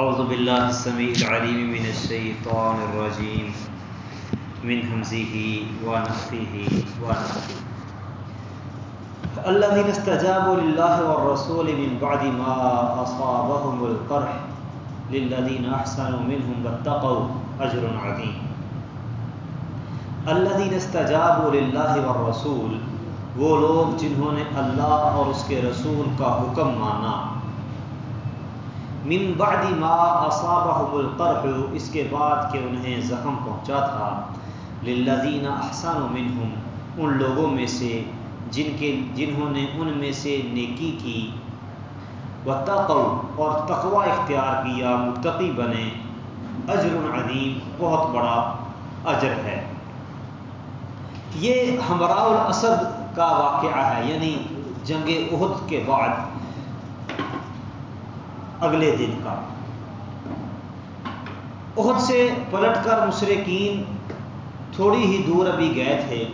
اعوذ باللہ السمیع العلیم من الشیطان الرجیم من حمزه ونفخه ونفخه. الذين استجابوا لله والرسول من بعد ما أصابهم القرح للذين أحسنوا منهم واتقوا أجر عظيم. الذين استجابوا لله والرسول، وہ لوگ جنہوں نے اللہ اور اس کے رسول کا حکم مانا من بعد ما اصابهم القرح اس کے بعد کہ انہیں زخم پہنچا تھا، للذین احسنوا منهم ان لوگوں میں سے جن کے، جنہوں نے ان میں سے نیکی کی۔ وتقوا اور تقوی اختیار کیا، متقی بنے۔ اجر عظیم، بہت بڑا اجر ہے۔ یہ ہمراء الاسد کا واقعہ ہے یعنی جنگ عہد کے بعد۔ اگلے دن کا۔ عہد سے پلٹ کر مشرقین تھوڑی ہی دور ابھی گئے تھے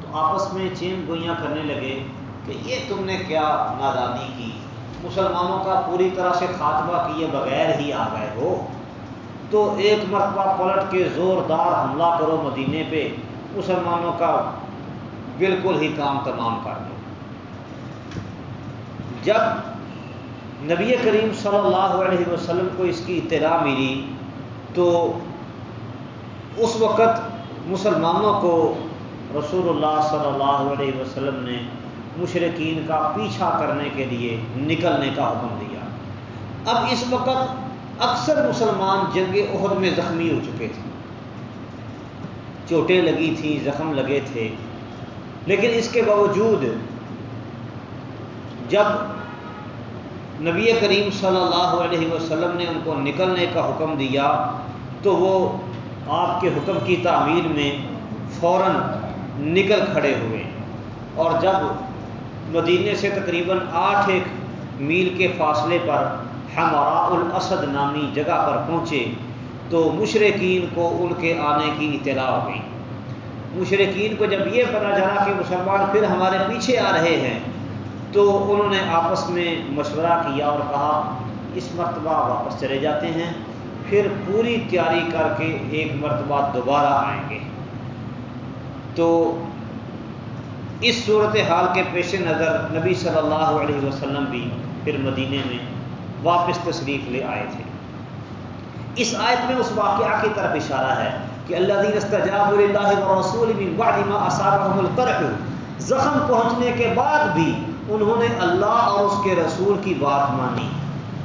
تو آپس میں چین گوئیاں کرنے لگے کہ یہ تم نے کیا نادانی کی؟ مسلمانوں کا پوری طرح سے خاتمہ کیے بغیر ہی آ گئے ہو۔ تو ایک مرتبہ پلٹ کے زوردار حملہ کرو مدینے پہ، مسلمانوں کا بالکل ہی کام تمام کر دو۔ جب نبی کریم صلی اللہ علیہ وسلم کو اس کی اطلاع ملی تو اس وقت مسلمانوں کو رسول اللہ صلی اللہ علیہ وسلم نے مشرقین کا پیچھا کرنے کے لیے نکلنے کا حکم دیا۔ اب اس وقت اکثر مسلمان جنگ عہد میں زخمی ہو چکے تھے۔ چوٹیں لگی تھیں، زخم لگے تھے۔ لیکن اس کے باوجود جب نبی کریم صلی اللہ علیہ وسلم نے ان کو نکلنے کا حکم دیا تو وہ آپ کے حکم کی تعمیل میں فوراً نکل کھڑے ہوئے۔ اور جب مدینے سے تقریباً آٹھ ایک میل کے فاصلے پر ہمارا الاسد نامی جگہ پر پہنچے تو مشرقین کو ان کے آنے کی اطلاع ہو گئی۔ مشرقین کو جب یہ پتہ چلا کہ مسلمان پھر ہمارے پیچھے آ رہے ہیں تو انہوں نے آپس میں مشورہ کیا اور کہا اس مرتبہ واپس چلے جاتے ہیں، پھر پوری تیاری کر کے ایک مرتبہ دوبارہ آئیں گے۔ تو اس صورت حال کے پیش نظر نبی صلی اللہ علیہ وسلم بھی پھر مدینے میں واپس تشریف لے آئے تھے۔ اس آیت میں اس واقعہ کی طرف اشارہ ہے کہ اللہ دین استجاب اللہ رسول بعد ما اصابهم القرح، زخم پہنچنے کے بعد بھی انہوں نے اللہ اور اس کے رسول کی بات مانی۔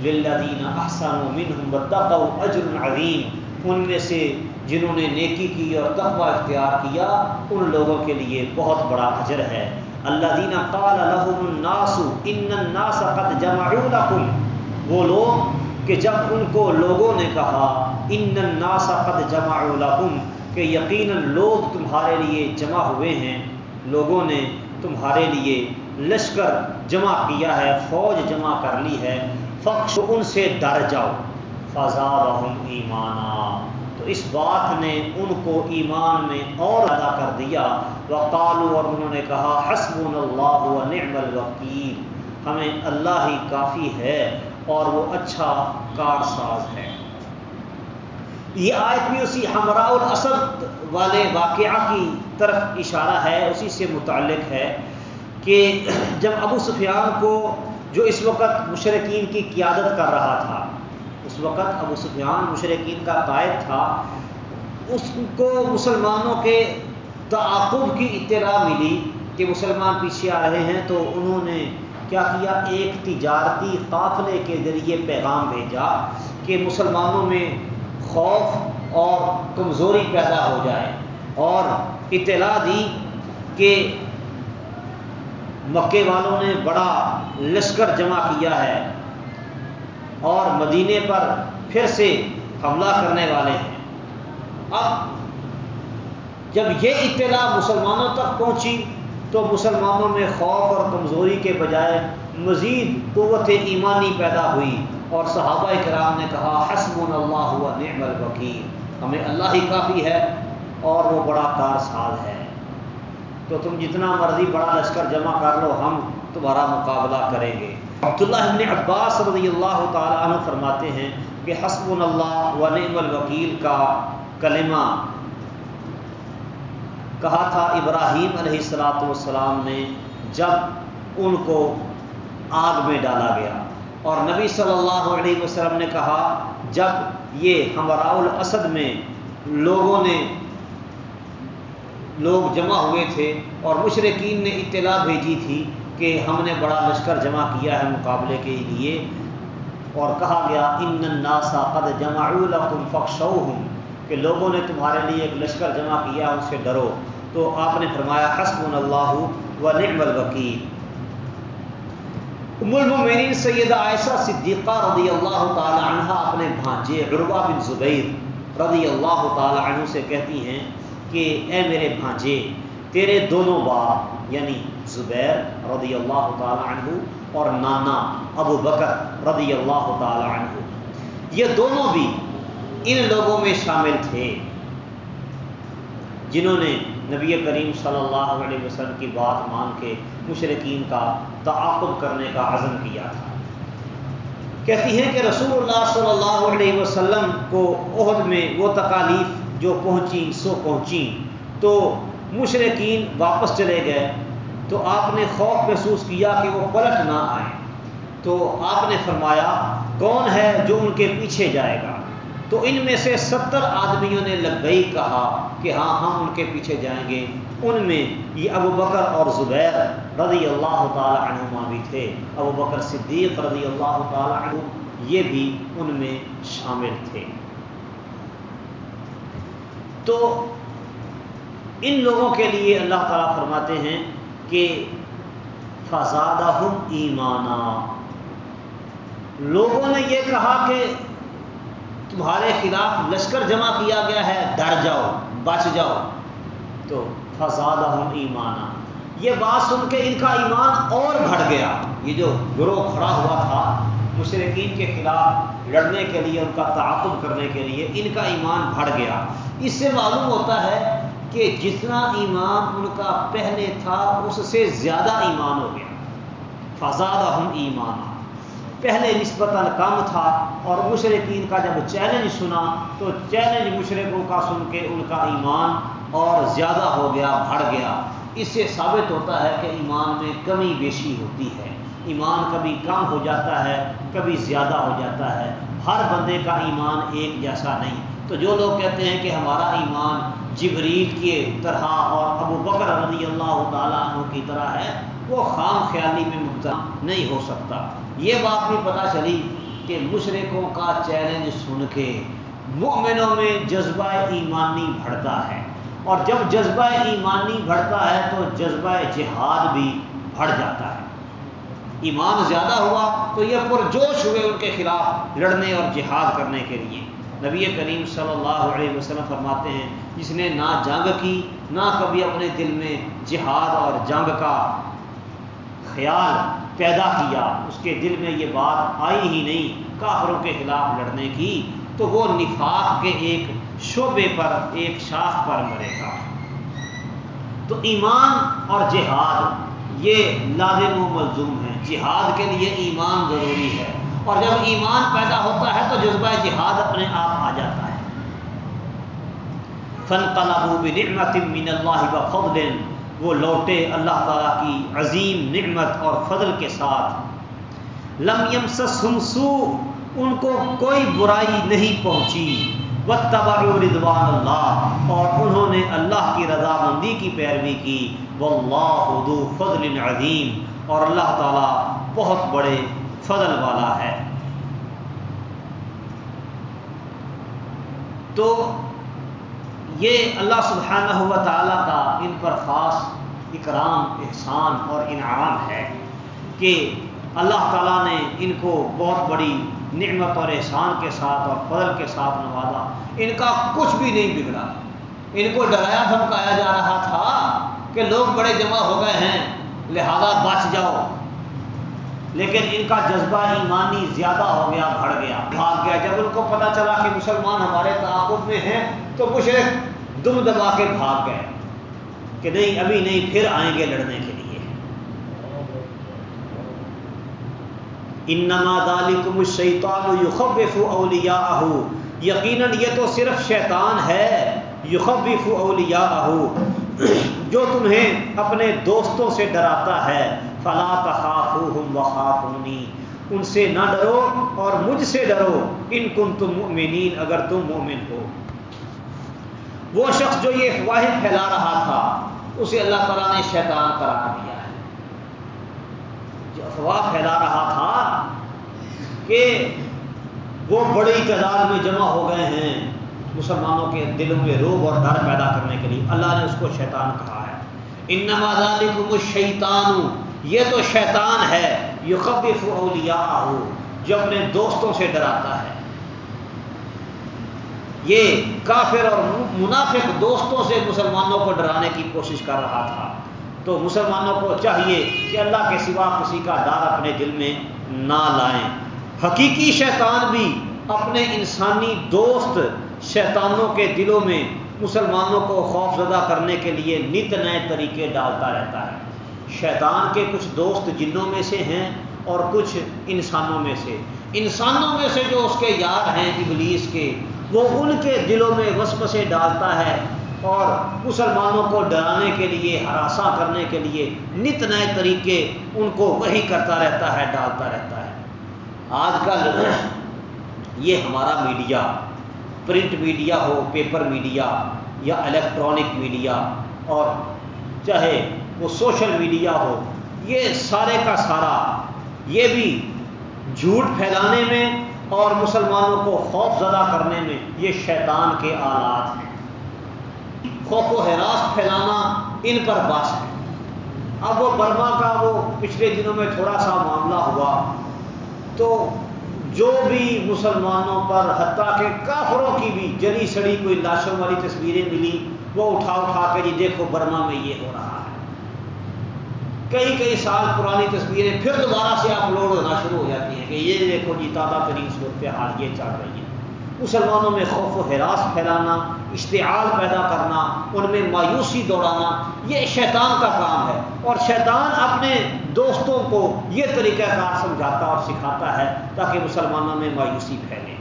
للذین احسنوا منهم واتقوا اجر عظیم۔ ان میں سے جنہوں نے نیکی کی اور تقوی اختیار کیا، ان لوگوں کے لیے بہت بڑا اجر ہے۔ اللہ دینا قال لهم الناس ان الناس قد جمعوا لكم۔ وہ لوگ کہ جب ان کو لوگوں نے کہا، ان الناس قد جمعوا لكم، کہ یقیناً لوگ تمہارے لیے جمع ہوئے ہیں۔ لوگوں نے تمہارے لیے لشکر جمع کیا ہے، فوج جمع کر لی ہے فخش ان سے ڈر جاؤ۔ فضا ایمانا۔ تو اس بات نے ان کو ایمان میں اور ادا کر دیا۔ وقالو اور انہوں نے کہا حسب اللہ و نعم الوکیل ہمیں اللہ ہی کافی ہے اور وہ اچھا کارساز ہے۔ یہ آیت بھی اسی ہمراء الاسد والے واقعہ کی طرف اشارہ ہے، اسی سے متعلق ہے۔ کہ جب ابو سفیان کو جو اس وقت مشرقین کی قیادت کر رہا تھا، اس وقت ابو سفیان مشرقین کا قائد تھا، اس کو مسلمانوں کے تعاقب کی اطلاع ملی کہ مسلمان پیچھے آ رہے ہیں تو انہوں نے کیا کیا؟ ایک تجارتی قافلے کے ذریعے پیغام بھیجا کہ مسلمانوں میں خوف اور کمزوری پیدا ہو جائے اور اطلاع دی کہ مکے والوں نے بڑا لشکر جمع کیا ہے اور مدینے پر پھر سے حملہ کرنے والے ہیں۔ اب جب یہ اطلاع مسلمانوں تک پہنچی تو مسلمانوں میں خوف اور کمزوری کے بجائے مزید قوت ایمانی پیدا ہوئی اور صحابہ کرام نے کہا حسب اللہ ہوا نعم الوکیل۔ ہمیں اللہ ہی کافی ہے اور وہ بڑا کار سال ہے۔ تو تم جتنا مرضی بڑا لشکر جمع کر لو، ہم تمہارا مقابلہ کریں گے۔ عبداللہ ابن عباس رضی اللہ تعالیٰ عنہ فرماتے ہیں کہ حسب اللہ و نعم الوکیل کا کلمہ کہا تھا ابراہیم علیہ السلاۃ والسلام نے جب ان کو آگ میں ڈالا گیا۔ اور نبی صلی اللہ علیہ وسلم نے کہا، جب یہ ہمراء الاسد میں لوگوں نے لوگ جمع ہوئے تھے اور مشرقین نے اطلاع بھیجی تھی کہ ہم نے بڑا لشکر جمع کیا ہے مقابلے کے لیے اور کہا گیا، ان الناسا قد جمع فخشوہم کہ لوگوں نے تمہارے لیے ایک لشکر جمع کیا، ان سے ڈرو۔ تو آپ نے فرمایا حسب اللہ و نعم الوکیل. ام المؤمنین سیدہ عائشہ صدیقہ رضی اللہ تعالی عنہ اپنے بھانجے عروہ بن زبیر رضی اللہ تعالی عنہ سے کہتی ہیں کہ اے میرے بھانجے، تیرے دونوں باپ یعنی زبیر رضی اللہ تعالی عنہ اور نانا ابو بکر رضی اللہ تعالی عنہ، یہ دونوں بھی ان لوگوں میں شامل تھے جنہوں نے نبی کریم صلی اللہ علیہ وسلم کی بات مان کے مشرقین کا تعاقب کرنے کا عزم کیا تھا۔ کہتی ہیں کہ رسول اللہ صلی اللہ علیہ وسلم کو عہد میں وہ تکالیف جو پہنچی سو پہنچی تو مشرقین واپس چلے گئے۔ تو آپ نے خوف محسوس کیا کہ وہ پلٹ نہ آئیں۔ تو آپ نے فرمایا، کون ہے جو ان کے پیچھے جائے گا؟ تو ان میں سے ستر آدمیوں نے لبئی کہا کہ ہاں ہم ان کے پیچھے جائیں گے۔ ان میں یہ ابو بکر اور زبیر رضی اللہ تعالی عنہما بھی تھے۔ ابو بکر صدیق رضی اللہ تعالی عنہ یہ بھی ان میں شامل تھے۔ تو ان لوگوں کے لیے اللہ تعالیٰ فرماتے ہیں کہ فضادہ ایمانہ لوگوں نے یہ کہا کہ تمہارے خلاف لشکر جمع کیا گیا ہے، ڈر جاؤ، بچ جاؤ۔ تو فضادہ ایمانہ یہ بات سن کے ان کا ایمان اور بڑھ گیا۔ یہ جو گروہ کھڑا ہوا تھا مشرقین کے خلاف لڑنے کے لیے، ان کا تعاقب کرنے کے لیے ان کا ایمان بڑھ گیا۔ اس سے معلوم ہوتا ہے کہ جتنا ایمان ان کا پہلے تھا، اس سے زیادہ ایمان ہو گیا۔ فضادہ ہم ایمان پہلے نسبتاً کم تھا اور مشرقین کا جب چیلنج سنا، تو چیلنج مشرقوں کا سن کے ان کا ایمان اور زیادہ ہو گیا، بڑھ گیا۔ اس سے ثابت ہوتا ہے کہ ایمان میں کمی بیشی ہوتی ہے۔ ایمان کبھی کم ہو جاتا ہے، کبھی زیادہ ہو جاتا ہے۔ ہر بندے کا ایمان ایک جیسا نہیں۔ تو جو لوگ کہتے ہیں کہ ہمارا ایمان جبریل کی طرح اور ابو بکر رضی اللہ تعالیٰ عنہ کی طرح ہے، وہ خام خیالی میں مبتلا نہیں ہو سکتا۔ یہ بات بھی پتہ چلی کہ مشرقوں کا چیلنج سن کے مؤمنوں میں جذبہ ایمانی بڑھتا ہے۔ اور جب جذبہ ایمانی بڑھتا ہے تو جذبہ جہاد بھی بڑھ جاتا ہے۔ ایمان زیادہ ہوا تو یہ پرجوش ہوئے ان کے خلاف لڑنے اور جہاد کرنے کے لیے۔ نبی کریم صلی اللہ علیہ وسلم فرماتے ہیں جس نے نہ جنگ کی، نہ کبھی اپنے دل میں جہاد اور جنگ کا خیال پیدا کیا۔ اس کے دل میں یہ بات آئی ہی نہیں، کافروں کے خلاف لڑنے کی۔ تو وہ نفاق کے ایک شعبے پر، ایک شاخ پر مرے گا۔ تو ایمان اور جہاد، یہ لازم و ملزوم ہے۔ جہاد کے لیے ایمان ضروری ہے۔ اور جب ایمان پیدا ہوتا ہے تو جذبہ جہاد اپنے آپ آ جاتا ہے۔ فن بنعمت من اللہ و فضل وہ لوٹے اللہ تعالیٰ کی عظیم نعمت اور فضل کے ساتھ۔ لم يمسسهم سوء۔ ان کو کوئی برائی نہیں پہنچی۔ واتبعوا رضوان اللہ اور انہوں نے اللہ کی رضامندی کی پیروی کی۔ واللہ ذو فضل عظیم اور اللہ تعالیٰ بہت بڑے فضل والا ہے۔ تو یہ اللہ سبحانہ ہوا تعالیٰ کا ان پر خاص اکرام، احسان اور انعام ہے کہ اللہ تعالیٰ نے ان کو بہت بڑی نعمت اور احسان کے ساتھ اور فضل کے ساتھ نوازا۔ ان کا کچھ بھی نہیں بگڑا۔ ان کو ڈرایا، دھمکایا جا رہا تھا کہ لوگ بڑے جمع ہو گئے ہیں، لہذا بچ جاؤ۔ لیکن ان کا جذبہ ایمانی زیادہ ہو گیا، بڑھ گیا۔ بھاگ گیا۔ جب ان کو پتا چلا کہ مسلمان ہمارے تعاقب میں ہیں، تو مشرق دم دبا کے بھاگ گئے کہ نہیں، ابھی نہیں، پھر آئیں گے لڑنے کے لیے۔ انما ذالکم الشیطان یخوف اولیاءہ۔ یقیناً یہ تو صرف شیطان ہے، یخوف اولیاءہ۔ جو تمہیں اپنے دوستوں سے ڈراتا ہے، فلا تخافوہم وخافونی ان سے نہ ڈرو اور مجھ سے ڈرو۔ ان کن تم مؤمنین اگر تم مومن ہو۔ وہ شخص جو یہ افواہیں پھیلا رہا تھا، اسے اللہ تعالیٰ نے شیطان قرار دیا ہے۔ جو افواہ پھیلا رہا تھا کہ وہ بڑی تعداد میں جمع ہو گئے ہیں مسلمانوں کے دلوں میں روب اور ڈر پیدا کرنے کے لیے، اللہ نے اس کو شیطان کہا۔ ہے ان نماز شیطان یہ تو شیطان ہے یہ خبف اولیاء جو اپنے دوستوں سے ڈراتا ہے۔ یہ کافر اور منافق دوستوں سے مسلمانوں کو ڈرانے کی کوشش کر رہا تھا۔ تو مسلمانوں کو چاہیے کہ اللہ کے سوا کسی کا ڈر اپنے دل میں نہ لائیں۔ حقیقی شیطان بھی اپنے انسانی دوست شیطانوں کے دلوں میں مسلمانوں کو خوف زدہ کرنے کے لیے نت نئے طریقے ڈالتا رہتا ہے۔ شیطان کے کچھ دوست جنوں میں سے ہیں اور کچھ انسانوں میں سے۔ انسانوں میں سے جو اس کے یار ہیں ابلیس کے، وہ ان کے دلوں میں وسوسے ڈالتا ہے اور مسلمانوں کو ڈرانے کے لیے، ہراساں کرنے کے لیے نت نئے طریقے ان کو وہی کرتا رہتا ہے، ڈالتا رہتا ہے۔ آج کل یہ ہمارا میڈیا پرنٹ میڈیا ہو، پیپر میڈیا یا الیکٹرانک میڈیا اور چاہے وہ سوشل میڈیا ہو، یہ سارے کا سارا، یہ بھی جھوٹ پھیلانے میں اور مسلمانوں کو خوف زدہ کرنے میں یہ شیطان کے آلات ہیں۔ خوف و حراس پھیلانا ان پر باس ہے۔ اب وہ برما کا وہ پچھلے دنوں میں تھوڑا سا معاملہ ہوا تو جو بھی مسلمانوں پر حتیٰ کہ کافروں کی بھی جلی سڑی کوئی لاشوں والی تصویریں ملی، وہ اٹھا اٹھا کے جی دیکھو برما میں یہ ہو رہا ہے۔ کئی کئی سال پرانی تصویریں پھر دوبارہ سے اپلوڈ ہونا شروع ہو جاتی ہیں کہ یہ دیکھو جی تازہ ترین صورت حال یہ چل رہی ہے۔ مسلمانوں میں خوف و حراس پھیلانا، اشتعال پیدا کرنا، ان میں مایوسی دوڑانا، یہ شیطان کا کام ہے۔ اور شیطان اپنے دوستوں کو یہ طریقہ کار سمجھاتا اور سکھاتا ہے تاکہ مسلمانوں میں مایوسی پھیلے۔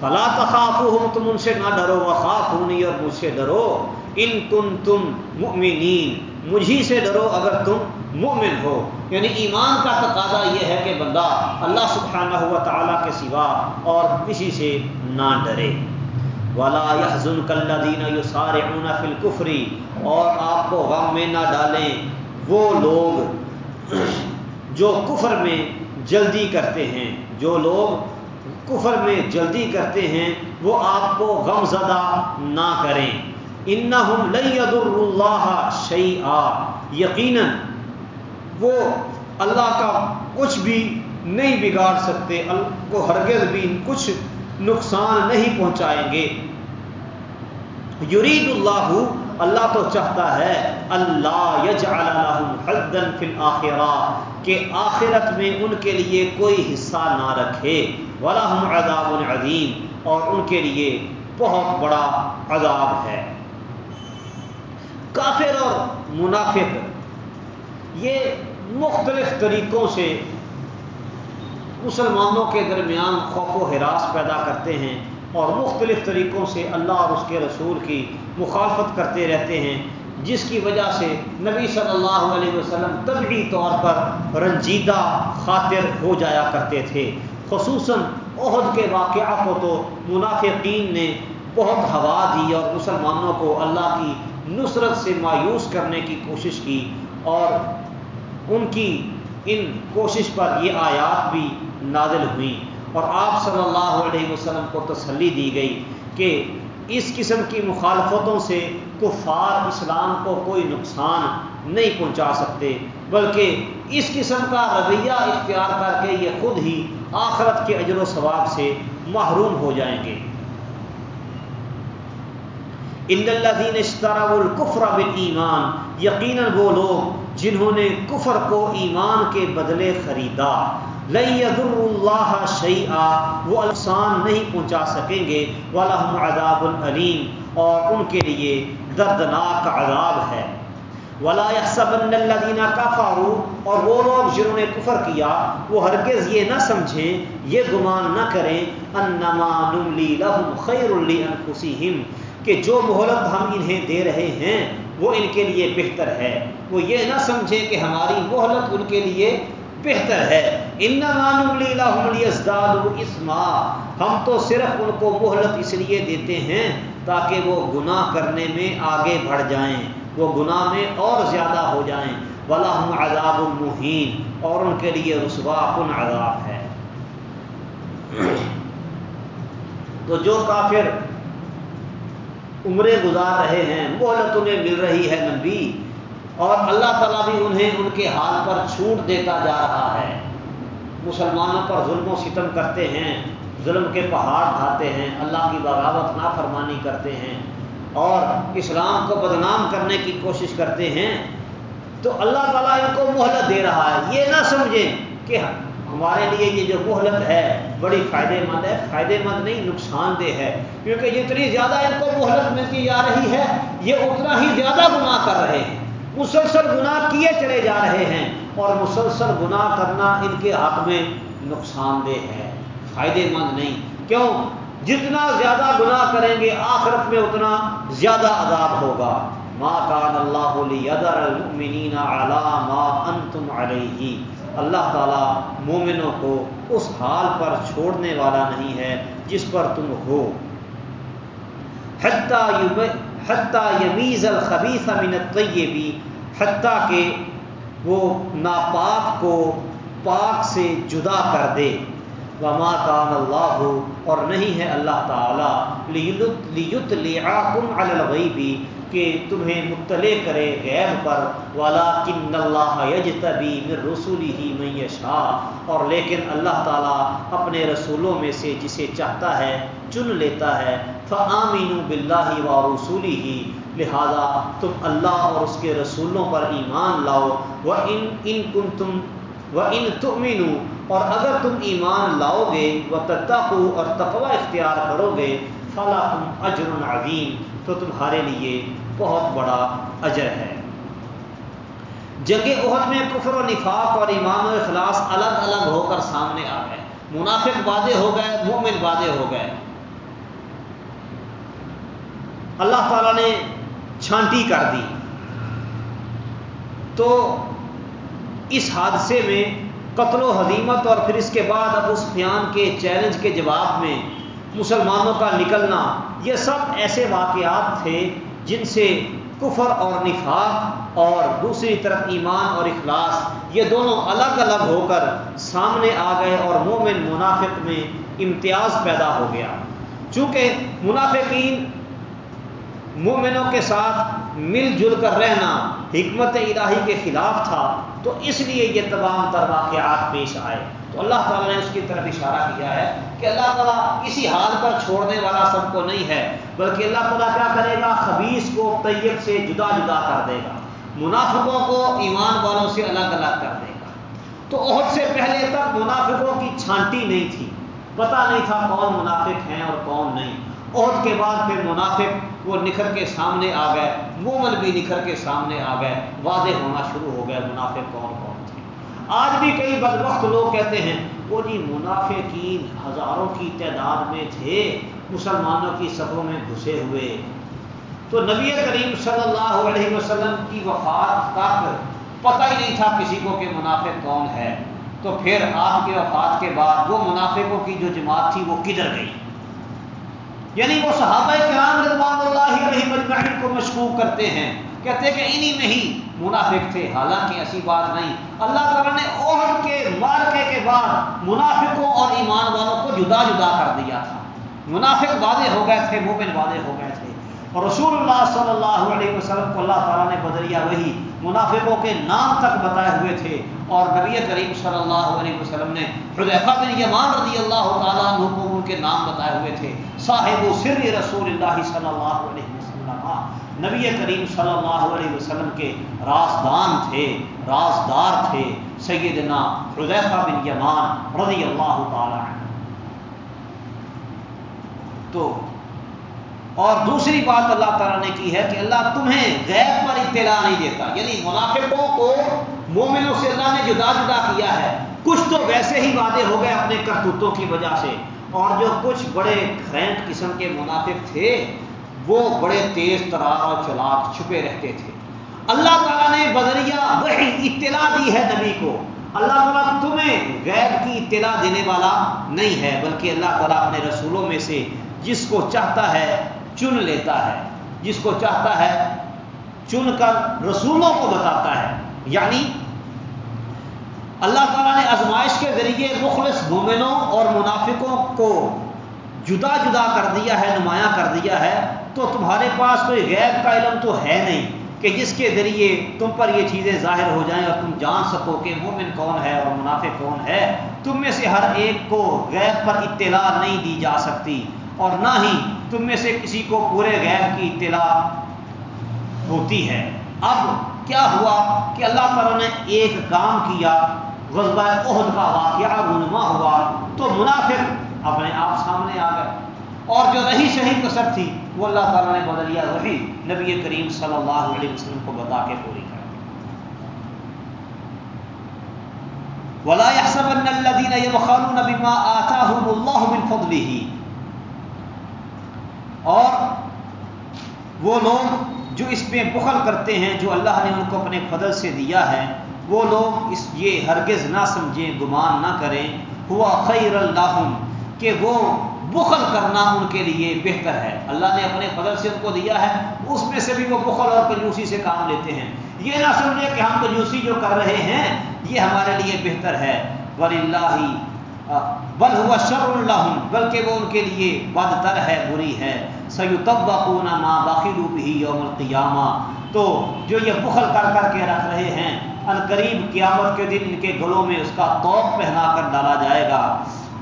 فلا تخاف ہوں تم ان سے نہ ڈرو وخاف ہونی اور مجھ سے ڈرو۔ ان کن تم مؤمنین مجھی سے ڈرو اگر تم مؤمن ہو۔ یعنی ایمان کا تقاضا یہ ہے کہ بندہ اللہ سبحانہ ہوا تعالیٰ کے سوا اور کسی سے نہ ڈرے۔ ولا یحزن کلین یو سارے فل کفری اور آپ کو غم میں نہ ڈالیں۔ وہ لوگ جو کفر میں جلدی کرتے ہیں، جو لوگ کفر میں جلدی کرتے ہیں، وہ آپ کو غم زدہ نہ کریں۔ ان لئی اللہ شعی آ یقیناً وہ اللہ کا کچھ بھی نہیں بگاڑ سکتے کو ہرگز بھی کچھ نقصان نہیں پہنچائیں گے۔ یرید اللہ اللہ تو چاہتا ہے اللہ یجعل لهم حدا فی الاخرہ، کہ آخرت میں ان کے لیے کوئی حصہ نہ رکھے۔ ولہم عذاب عظیم اور ان کے لیے بہت بڑا عذاب ہے۔ کافر اور منافق یہ مختلف طریقوں سے مسلمانوں کے درمیان خوف و حراس پیدا کرتے ہیں اور مختلف طریقوں سے اللہ اور اس کے رسول کی مخالفت کرتے رہتے ہیں، جس کی وجہ سے نبی صلی اللہ علیہ وسلم طبعی طور پر رنجیدہ خاطر ہو جایا کرتے تھے۔ خصوصاً عہد کے واقعہ کو تو منافقین نے بہت ہوا دی اور مسلمانوں کو اللہ کی نصرت سے مایوس کرنے کی کوشش کی اور ان کی ان کوشش پر یہ آیات بھی نازل ہوئیں۔ اور آپ صلی اللہ علیہ وسلم کو تسلی دی گئی کہ اس قسم کی مخالفتوں سے کفار اسلام کو کوئی نقصان نہیں پہنچا سکتے، بلکہ اس قسم کا رویہ اختیار کر کے یہ خود ہی آخرت کے اجر و ثواب سے محروم ہو جائیں گے۔ ان اللہ دین اشترا القفر بن ایمان یقیناً وہ لوگ جنہوں نے کفر کو ایمان کے بدلے خریدا۔ لئی اللہ شعی وہ السان نہیں پہنچا سکیں گے۔ والم عذاب العلیم اور ان کے لیے دردناک عذاب ہے۔ ولا سبن الدینہ کا فارو اور وہ لوگ جنہوں نے کفر کیا، وہ ہرگز یہ نہ سمجھیں، یہ گمان نہ کریں انما نملی لہم خیر اللی کہ جو مہلت ہم انہیں دے رہے ہیں وہ ان کے لیے بہتر ہے۔ وہ یہ نہ سمجھیں کہ ہماری مہلت ان کے لیے بہتر ہے۔ انما اسما۔ ہم تو صرف ان کو مہلت اس لیے دیتے ہیں تاکہ وہ گناہ کرنے میں آگے بڑھ جائیں۔ وہ گناہ میں اور زیادہ ہو جائیں۔ بلا ہم عذاب المحین اور ان کے لیے رسوا کن عذاب ہے۔ تو جو کافر عمرے گزار رہے ہیں مہلت انہیں مل رہی ہے نبی۔ اور اللہ تعالیٰ بھی انہیں ان کے حال پر چھوٹ دیتا جا رہا ہے۔ مسلمانوں پر ظلم و ستم کرتے ہیں، ظلم کے پہاڑ ڈھاتے ہیں، اللہ کی بغاوت نافرمانی کرتے ہیں۔ اور اسلام کو بدنام کرنے کی کوشش کرتے ہیں۔ تو اللہ تعالیٰ ان کو مہلت دے رہا ہے۔ یہ نہ سمجھیں کہ ہمارے لیے یہ جو مہلت ہے بڑی فائدے مند ہے۔ فائدے مند نہیں نقصان دہ ہے۔ کیونکہ جتنی زیادہ ان کو مہلت ملتی جا رہی ہے، یہ اتنا ہی زیادہ گناہ کر رہے ہیں۔ مسلسل گناہ کیے چلے جا رہے ہیں اور مسلسل گناہ کرنا ان کے حق میں نقصان دہ ہے۔ فائدے مند نہیں۔ کیوں؟ جتنا زیادہ گناہ کریں گے، آخرت میں اتنا زیادہ عذاب ہوگا۔ ما کان اللہ المؤمنین علی ما انتم علیہ اللہ تعالیٰ مومنوں کو اس حال پر چھوڑنے والا نہیں ہے جس پر تم ہو۔ حتیٰ یمیز الخبیث من الطیبی حتیٰ کہ وہ ناپاک کو پاک سے جدا کر دے۔ وما کان اللہ اور نہیں ہے اللہ تعالی، لیت لیعاکم علی الغیبی کہ تمہیں مطلع کرے غیب پر والا کن اللہ یجتبی من رسولی من یشاء اور لیکن اللہ تعالیٰ اپنے رسولوں میں سے جسے چاہتا ہے، چن لیتا ہے۔ فآمینوا باللہ و رسولی ہی لہذا تم اللہ اور اس کے رسولوں پر ایمان لاؤ۔ و ان ان کن تم و ان تؤمنوا۔ اور اگر تم ایمان لاؤ گے وہ تتقو اور تقوی اختیار کرو گے فلا تم اجر عظیم تو تمہارے لیے بہت بڑا اجر ہے۔ جنگ عہد میں کفر و نفاق اور ایمان و اخلاص الگ الگ ہو کر سامنے آ گئے۔ منافق وعدے ہو گئے، مومن وعدے ہو گئے۔ اللہ تعالیٰ نے چھانٹی کر دی۔ تو اس حادثے میں قتل و حدیمت اور پھر اس کے بعد ابو سفیان کے چیلنج کے جواب میں مسلمانوں کا نکلنا، یہ سب ایسے واقعات تھے جن سے کفر اور نفاق اور دوسری طرف ایمان اور اخلاص، یہ دونوں الگ الگ ہو کر سامنے آ گئے اور مومن منافق میں امتیاز پیدا ہو گیا۔ چونکہ منافقین مومنوں کے ساتھ مل جل کر رہنا حکمت الہی کے خلاف تھا، تو اس لیے یہ تمام تر واقعات پیش آئے۔ تو اللہ تعالیٰ نے اس کی طرف اشارہ کیا ہے کہ اللہ تعالیٰ کسی حال پر چھوڑنے والا سب کو نہیں ہے، بلکہ اللہ تعالیٰ کیا کرے گا؟ خبیص کو طیب سے جدا جدا کر دے گا۔ منافقوں کو ایمان والوں سے الگ الگ کر دے گا۔ تو عہد سے پہلے تک منافقوں کی چھانٹی نہیں تھی۔ پتہ نہیں تھا کون منافق ہیں اور کون نہیں۔ عہد کے بعد پھر منافق وہ نکھر کے سامنے آ گئے، مومن بھی نکھر کے سامنے آ گئے، واضح ہونا شروع ہو گئے منافق کون کون آج بھی کئی بدبخت لوگ کہتے ہیں، وہ جی منافقین ہزاروں کی تعداد میں تھے، مسلمانوں کی صفوں میں گھسے ہوئے۔ تو نبی کریم صلی اللہ علیہ وسلم کی وفات تک پتہ ہی نہیں تھا کسی کو کہ منافق کون ہے۔ تو پھر آپ کے وفات کے بعد وہ منافقوں کی جو جماعت تھی وہ کدھر گئی؟ یعنی وہ صحابہ کرام رضوان اللہ علیہ مجمعین کو مشکوک کرتے ہیں، کہتے کہ انہی میں ہی منافق تھے، حالانکہ ایسی بات نہیں۔ اللہ تعالیٰ نے عہد کے، مارکے کے بعد منافقوں اور ایمان والوں کو جدا جدا کر دیا تھا۔ منافق وعدے ہو گئے تھے، مومن وعدے ہو گئے تھے۔ اور رسول اللہ صلی اللہ علیہ وسلم کو اللہ تعالیٰ نے بدلیا وہی منافقوں کے نام تک بتائے ہوئے تھے۔ اور نبی کریم صلی اللہ علیہ وسلم نے حذیفہ بن یمان رضی اللہ تعالیٰ عنہ کو ان کے نام بتائے ہوئے تھے۔ صاحب و سر رسول اللہ صلی اللہ علیہ وسلم نبی کریم صلی اللہ علیہ وسلم کے رازدان تھے، رازدار تھے سیدنا حذیفہ بن یمان رضی اللہ تعالیٰ عنہ۔ تو، اور دوسری بات اللہ تعالیٰ نے کی ہے کہ اللہ تمہیں غیب پر اطلاع نہیں دیتا یعنی منافقوں کو، مومنوں سے اللہ نے جدا جدا کیا ہے۔ کچھ تو ویسے ہی وعدے ہو گئے اپنے کرتوتوں کی وجہ سے، اور جو کچھ بڑے گھرینٹ قسم کے منافق تھے وہ بڑے تیز ترار اور چلاک چھپے رہتے تھے۔ اللہ تعالیٰ نے بدریہ وہی اطلاع دی ہے نبی کو۔ اللہ تعالیٰ تمہیں غیب کی اطلاع دینے والا نہیں ہے، بلکہ اللہ تعالیٰ اپنے رسولوں میں سے جس کو چاہتا ہے چن لیتا ہے۔ جس کو چاہتا ہے چن کر رسولوں کو بتاتا ہے۔ یعنی اللہ تعالیٰ نے آزمائش کے ذریعے مخلص مومنوں اور منافقوں کو جدا جدا کر دیا ہے، نمایاں کر دیا ہے۔ تو تمہارے پاس کوئی غیب کا علم تو ہے نہیں کہ جس کے ذریعے تم پر یہ چیزیں ظاہر ہو جائیں اور تم جان سکو کہ مومن کون ہے اور منافع کون ہے، تم میں سے ہر ایک کو غیب پر اطلاع نہیں دی جا سکتی اور نہ ہی تم میں سے کسی کو پورے غیب کی اطلاع ہوتی ہے۔ اب کیا ہوا کہ اللہ تعالیٰ نے ایک کام کیا غزبۂ عہد کا واقعہ رونما ہوا تو منافق اپنے آپ سامنے آ گئے اور جو رہی شہید کسر تھی۔ وہ اللہ تعالیٰ نے بدلیا وہی نبی کریم صلی اللہ علیہ وسلم کو بتا کے پوری کر ولا يحسبن الذين يبخلون بما آتاهم الله من فضله۔ اور وہ لوگ جو اس میں بخل کرتے ہیں، جو اللہ نے ان کو اپنے فضل سے دیا ہے، وہ لوگ اس یہ ہرگز نہ سمجھیں، گمان نہ کریں۔ ہوا خیر اللہ کہ وہ بخل کرنا ان کے لیے بہتر ہے۔ اللہ نے اپنے فضل سے ان کو دیا ہے، اس میں سے بھی وہ بخل اور کنجوسی سے کام لیتے ہیں۔ یہ نہ سمجھے کہ ہم کنجوسی جو کر رہے ہیں، یہ ہمارے لیے بہتر ہے۔ ولی اللہ بل ہوا شر اللہ بلکہ وہ ان کے لیے بدتر ہے، بری ہے۔ سیتبقون ما باخلوا به یوم القیامہ تو جو یہ بخل کر کر کے رکھ رہے ہیں ان قریب قیامت کے دن ان کے گلوں میں اس کا توق پہنا کر ڈالا جائے گا۔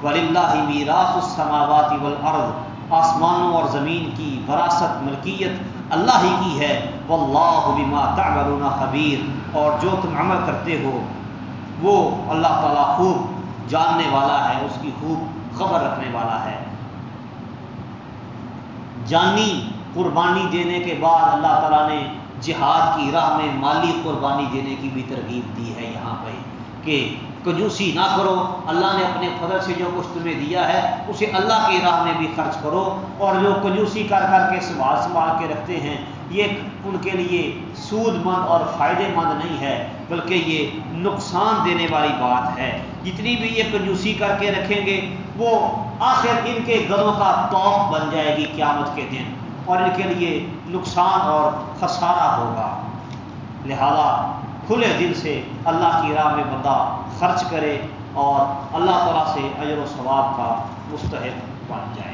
وللہ میراث السماوات والارض، آسمانوں اور زمین کی وراثت، ملکیت اللہ ہی کی ہے۔ واللہ بما تعملون خبیر۔ اور جو تم عمل کرتے ہو، وہ اللہ تعالیٰ خوب جاننے والا ہے، اس کی خوب خبر رکھنے والا ہے۔ جانی، قربانی دینے کے بعد اللہ تعالیٰ نے جہاد کی راہ میں مالی قربانی دینے کی بھی ترغیب دی ہے یہاں پہ کہ کنجوسی نہ کرو، اللہ نے اپنے فضل سے جو کچھ تمہیں دیا ہے، اسے اللہ کی راہ میں بھی خرچ کرو۔ اور جو کنجوسی کر کر کے سنبھال سنبھال کے رکھتے ہیں، یہ ان کے لیے سود مند اور فائدے مند نہیں ہے، بلکہ یہ نقصان دینے والی بات ہے۔ جتنی بھی یہ کنجوسی کر کے رکھیں گے، وہ آخر ان کے گلوں کا توق بن جائے گی قیامت کے دن، اور ان کے لیے نقصان اور خسارہ ہوگا۔ لہذا کھلے دل سے اللہ کی راہ میں بندہ خرچ کرے اور اللہ تعالیٰ سے اجر و ثواب کا مستحق بن جائے۔